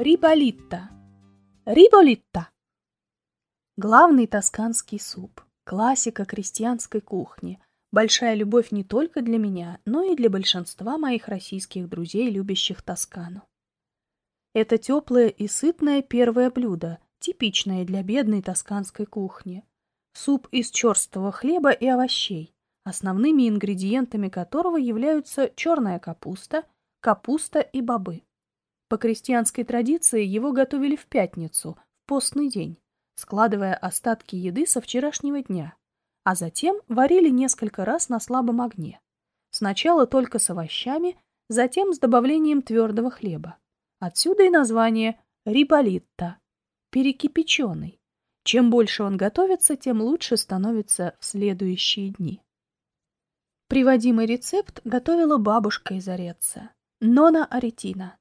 Риболитта. Риболитта. Главный тосканский суп. Классика крестьянской кухни. Большая любовь не только для меня, но и для большинства моих российских друзей, любящих Тоскану. Это теплое и сытное первое блюдо, типичное для бедной тосканской кухни. Суп из черстого хлеба и овощей, основными ингредиентами которого являются черная капуста, капуста и бобы. По крестьянской традиции его готовили в пятницу, в постный день, складывая остатки еды со вчерашнего дня, а затем варили несколько раз на слабом огне. Сначала только с овощами, затем с добавлением твердого хлеба. Отсюда и название риболитта – перекипяченный. Чем больше он готовится, тем лучше становится в следующие дни. Приводимый рецепт готовила бабушка из Ореца, Нона Аретина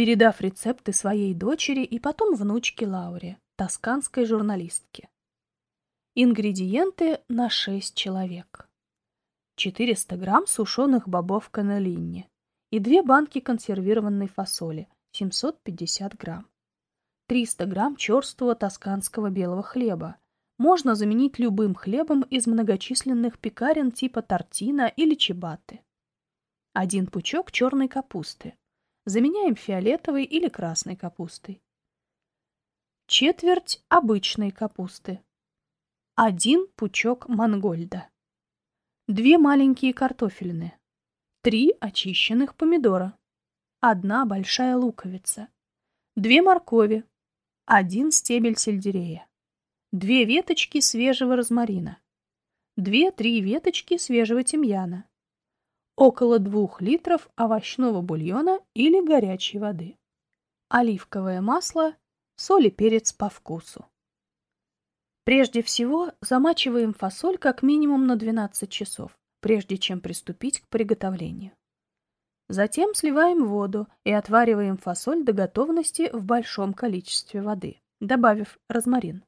передав рецепты своей дочери и потом внучке Лауре, тосканской журналистке. Ингредиенты на 6 человек. 400 грамм сушеных бобов канелинни и две банки консервированной фасоли, 750 грамм. 300 грамм черствого тосканского белого хлеба. Можно заменить любым хлебом из многочисленных пекарен типа тортина или чебаты. Один пучок черной капусты, Заменяем фиолетовой или красной капустой. Четверть обычной капусты. Один пучок мангольда. Две маленькие картофельные. Три очищенных помидора. Одна большая луковица. Две моркови. Один стебель сельдерея. Две веточки свежего розмарина. Две-три веточки свежего тимьяна около 2 литров овощного бульона или горячей воды, оливковое масло, соль и перец по вкусу. Прежде всего замачиваем фасоль как минимум на 12 часов, прежде чем приступить к приготовлению. Затем сливаем воду и отвариваем фасоль до готовности в большом количестве воды, добавив розмарин.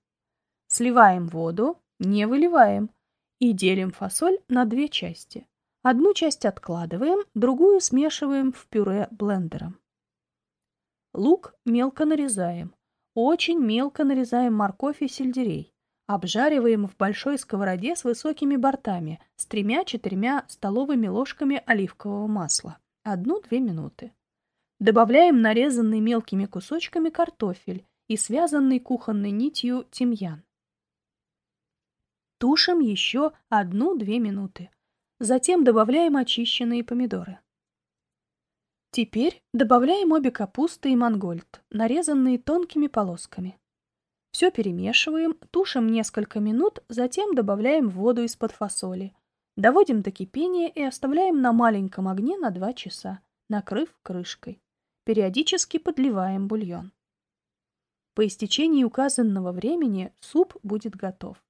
Сливаем воду, не выливаем и делим фасоль на две части. Одну часть откладываем, другую смешиваем в пюре блендером. Лук мелко нарезаем. Очень мелко нарезаем морковь и сельдерей. Обжариваем в большой сковороде с высокими бортами с тремя-четырьмя столовыми ложками оливкового масла. Одну-две минуты. Добавляем нарезанный мелкими кусочками картофель и связанный кухонной нитью тимьян. Тушим еще одну-две минуты. Затем добавляем очищенные помидоры. Теперь добавляем обе капусты и мангольд, нарезанные тонкими полосками. Все перемешиваем, тушим несколько минут, затем добавляем воду из-под фасоли. Доводим до кипения и оставляем на маленьком огне на 2 часа, накрыв крышкой. Периодически подливаем бульон. По истечении указанного времени суп будет готов.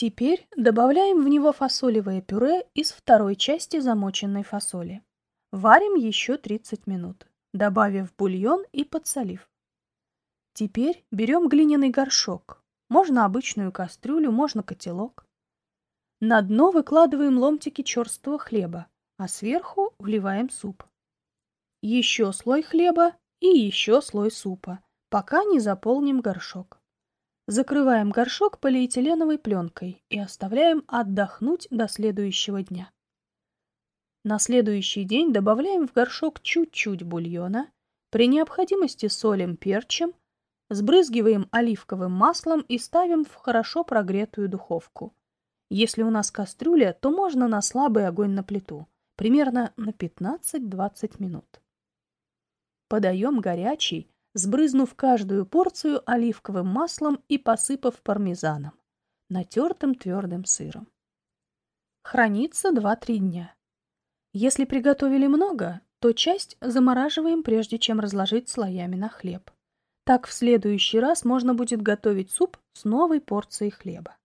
Теперь добавляем в него фасолевое пюре из второй части замоченной фасоли. Варим еще 30 минут, добавив бульон и подсолив. Теперь берем глиняный горшок. Можно обычную кастрюлю, можно котелок. На дно выкладываем ломтики черствого хлеба, а сверху вливаем суп. Еще слой хлеба и еще слой супа, пока не заполним горшок. Закрываем горшок полиэтиленовой пленкой и оставляем отдохнуть до следующего дня. На следующий день добавляем в горшок чуть-чуть бульона, при необходимости солим перчем, сбрызгиваем оливковым маслом и ставим в хорошо прогретую духовку. Если у нас кастрюля, то можно на слабый огонь на плиту, примерно на 15-20 минут. Подаем горячий, сбрызнув каждую порцию оливковым маслом и посыпав пармезаном, натертым твердым сыром. Хранится 2-3 дня. Если приготовили много, то часть замораживаем, прежде чем разложить слоями на хлеб. Так в следующий раз можно будет готовить суп с новой порцией хлеба.